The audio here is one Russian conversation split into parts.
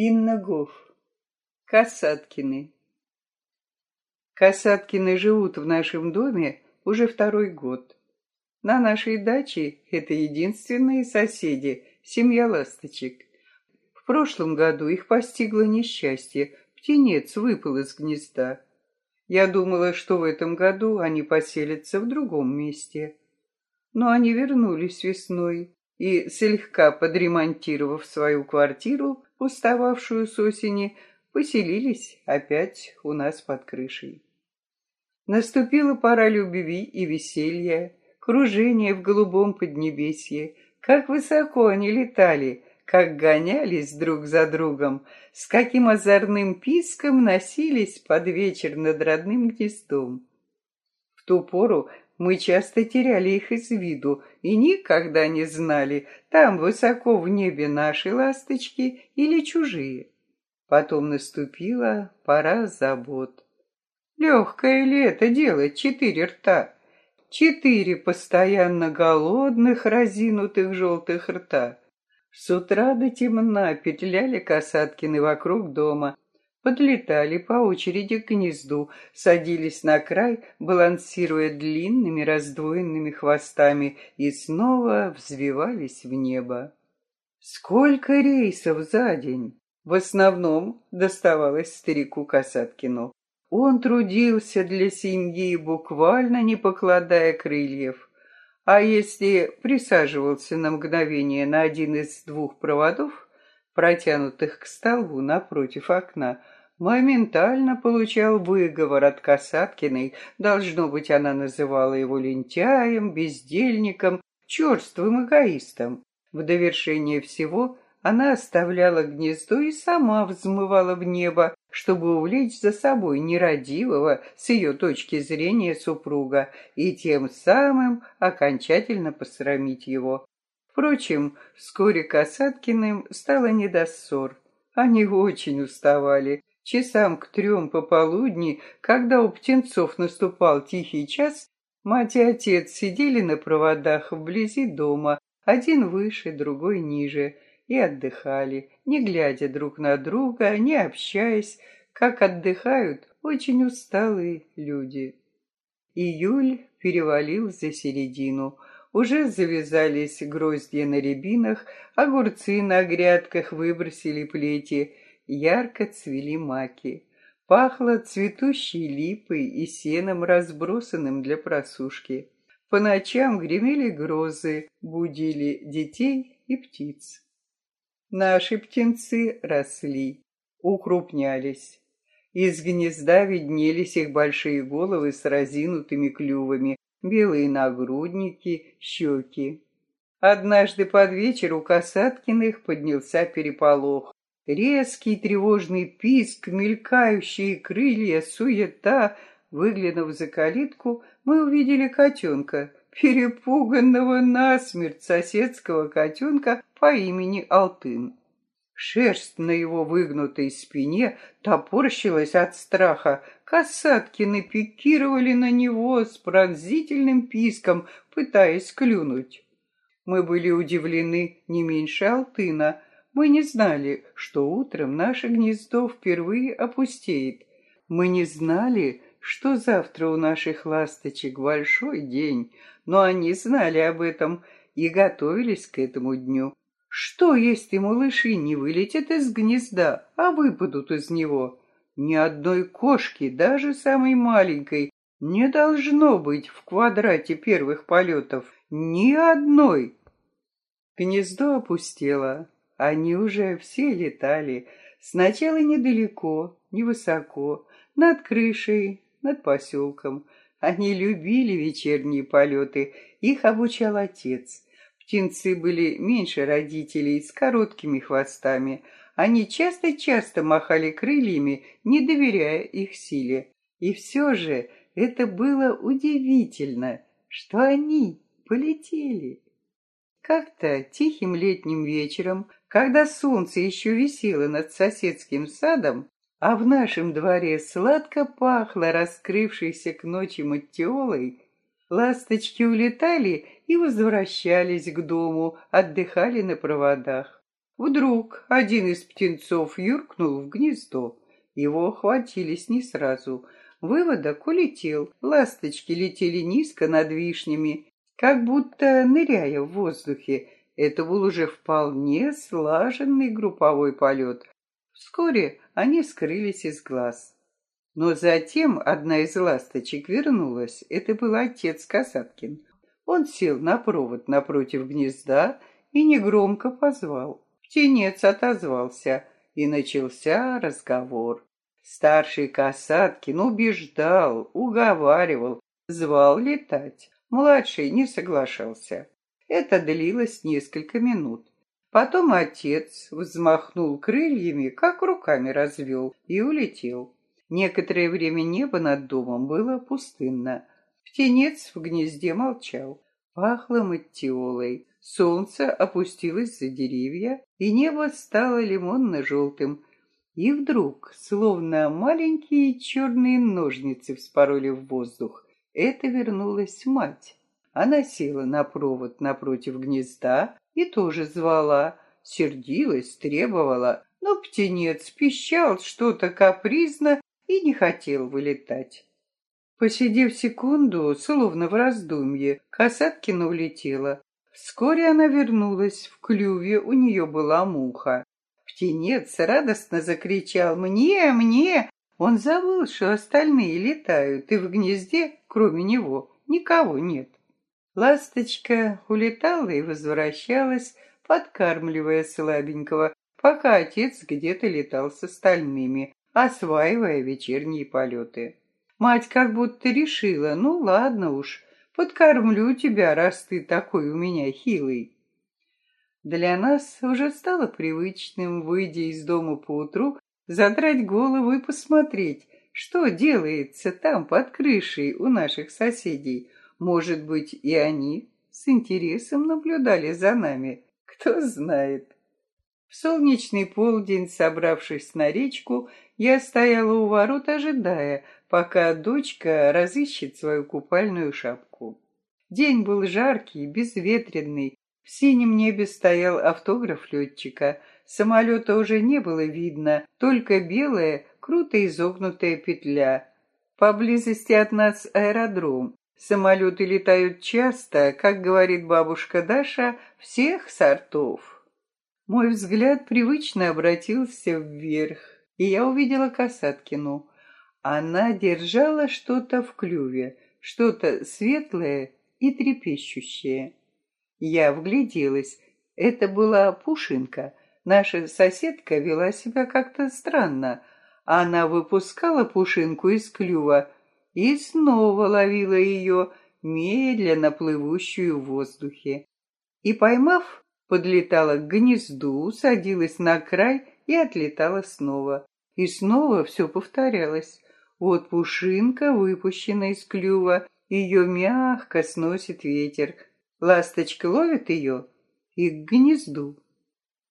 Инна Гоф. Касаткины. Касаткины живут в нашем доме уже второй год. На нашей даче это единственные соседи, семья ласточек. В прошлом году их постигло несчастье, птенец выпал из гнезда. Я думала, что в этом году они поселятся в другом месте. Но они вернулись весной и, слегка подремонтировав свою квартиру, устававшую с осени, поселились опять у нас под крышей. Наступила пора любви и веселья, кружения в голубом поднебесье. Как высоко они летали, как гонялись друг за другом, с каким озорным писком носились под вечер над родным гнездом. В ту пору мы часто теряли их из виду и никогда не знали, там высоко в небе наши ласточки или чужие. Потом наступила пора забот. Легкое ли это делать четыре рта? Четыре постоянно голодных, разинутых желтых рта. С утра до темна петляли касаткины вокруг дома, подлетали по очереди к гнезду, садились на край, балансируя длинными раздвоенными хвостами, и снова взвивались в небо. Сколько рейсов за день! В основном доставалось старику Касаткину. Он трудился для семьи, буквально не покладая крыльев. А если присаживался на мгновение на один из двух проводов, протянутых к столбу напротив окна, моментально получал выговор от Касаткиной. Должно быть, она называла его лентяем, бездельником, черствым эгоистом. В довершение всего она оставляла гнездо и сама взмывала в небо, чтобы увлечь за собой нерадивого, с ее точки зрения, супруга, и тем самым окончательно посрамить его. Впрочем, вскоре Касаткиным стало не до ссор. Они очень уставали. Часам к трем пополудни, когда у птенцов наступал тихий час, мать и отец сидели на проводах вблизи дома, один выше, другой ниже, и отдыхали, не глядя друг на друга, не общаясь, как отдыхают очень усталые люди. Июль перевалил за середину. Уже завязались гроздья на рябинах, огурцы на грядках выбросили плети, ярко цвели маки. Пахло цветущей липой и сеном, разбросанным для просушки. По ночам гремели грозы, будили детей и птиц. Наши птенцы росли, укрупнялись. Из гнезда виднелись их большие головы с разинутыми клювами, белые нагрудники, щеки. Однажды под вечер у Касаткиных поднялся переполох. Резкий тревожный писк, мелькающие крылья, суета. Выглянув за калитку, мы увидели котенка, перепуганного насмерть соседского котенка по имени Алтын. Шерсть на его выгнутой спине топорщилась от страха. Касаткины пикировали на него с пронзительным писком, пытаясь клюнуть. Мы были удивлены не меньше Алтына. Мы не знали, что утром наше гнездо впервые опустеет. Мы не знали, что завтра у наших ласточек большой день, но они знали об этом и готовились к этому дню. Что, если малыши не вылетят из гнезда, а выпадут из него? Ни одной кошки, даже самой маленькой, не должно быть в квадрате первых полетов. Ни одной. Гнездо опустело. Они уже все летали. Сначала недалеко, невысоко, над крышей, над поселком. Они любили вечерние полеты. Их обучал отец. Птенцы были меньше родителей, с короткими хвостами. Они часто-часто махали крыльями, не доверяя их силе. И все же это было удивительно, что они полетели. Как-то тихим летним вечером, когда солнце еще висело над соседским садом, а в нашем дворе сладко пахло раскрывшейся к ночи матиолой, Ласточки улетали и возвращались к дому, отдыхали на проводах. Вдруг один из птенцов юркнул в гнездо. Его охватились не сразу. Выводок улетел. Ласточки летели низко над вишнями, как будто ныряя в воздухе. Это был уже вполне слаженный групповой полет. Вскоре они скрылись из глаз. Но затем одна из ласточек вернулась. Это был отец Касаткин. Он сел на провод напротив гнезда и негромко позвал. Птенец отозвался, и начался разговор. Старший Касаткин убеждал, уговаривал, звал летать. Младший не соглашался. Это длилось несколько минут. Потом отец взмахнул крыльями, как руками развел, и улетел. Некоторое время небо над домом было пустынно. Птенец в гнезде молчал. Пахло маттиолой. Солнце опустилось за деревья, и небо стало лимонно-желтым. И вдруг, словно маленькие черные ножницы вспороли в воздух, это вернулась мать. Она села на провод напротив гнезда и тоже звала, сердилась, требовала, но птенец пищал что-то капризно и не хотел вылетать. Посидев секунду, словно в раздумье, Касаткина улетела. Вскоре она вернулась, в клюве у нее была муха. Птенец радостно закричал «Мне, мне!» Он забыл, что остальные летают, и в гнезде, кроме него, никого нет. Ласточка улетала и возвращалась, подкармливая слабенького, пока отец где-то летал с остальными, осваивая вечерние полеты. Мать как будто решила, ну ладно уж, подкормлю тебя, раз ты такой у меня хилый. Для нас уже стало привычным, выйдя из дома поутру, задрать голову и посмотреть, что делается там под крышей у наших соседей. Может быть, и они с интересом наблюдали за нами, кто знает. В солнечный полдень, собравшись на речку, я стояла у ворот, ожидая, пока дочка разыщет свою купальную шапку. День был жаркий, безветренный. В синем небе стоял автограф летчика. Самолета уже не было видно, только белая, круто изогнутая петля. Поблизости от нас аэродром. Самолеты летают часто, как говорит бабушка Даша, всех сортов. Мой взгляд привычно обратился вверх, и я увидела Касаткину. Она держала что-то в клюве, что-то светлое и трепещущее. Я вгляделась. Это была Пушинка. Наша соседка вела себя как-то странно. Она выпускала Пушинку из клюва и снова ловила ее, медленно плывущую в воздухе. И, поймав, подлетала к гнезду, садилась на край и отлетала снова. И снова все повторялось. Вот пушинка, выпущена из клюва, ее мягко сносит ветер. Ласточка ловит ее и к гнезду.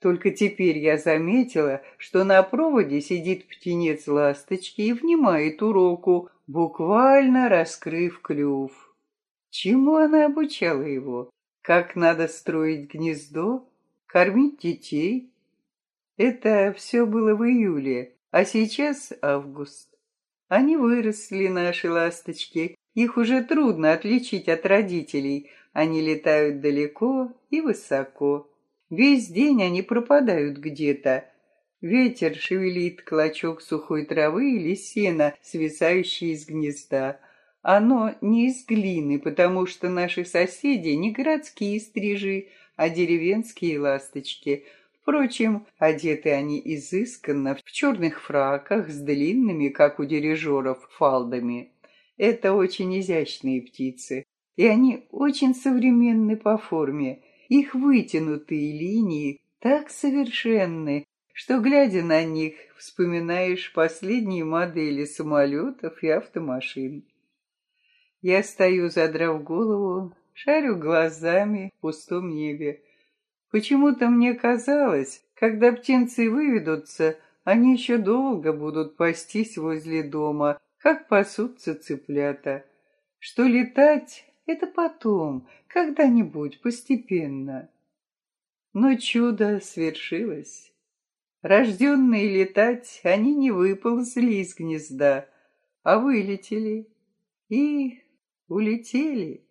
Только теперь я заметила, что на проводе сидит птенец ласточки и внимает уроку, буквально раскрыв клюв. Чему она обучала его? Как надо строить гнездо? Кормить детей? Это все было в июле, а сейчас август. Они выросли, наши ласточки. Их уже трудно отличить от родителей. Они летают далеко и высоко. Весь день они пропадают где-то. Ветер шевелит клочок сухой травы или сена, свисающий из гнезда. Оно не из глины, потому что наши соседи не городские стрижи, а деревенские ласточки — Впрочем, одеты они изысканно, в черных фраках с длинными, как у дирижеров, фалдами. Это очень изящные птицы, и они очень современны по форме. Их вытянутые линии так совершенны, что, глядя на них, вспоминаешь последние модели самолетов и автомашин. Я стою, задрав голову, шарю глазами в пустом небе. Почему-то мне казалось, когда птенцы выведутся, они еще долго будут пастись возле дома, как пасутся цыплята. Что летать — это потом, когда-нибудь, постепенно. Но чудо свершилось. Рожденные летать, они не выползли из гнезда, а вылетели и улетели.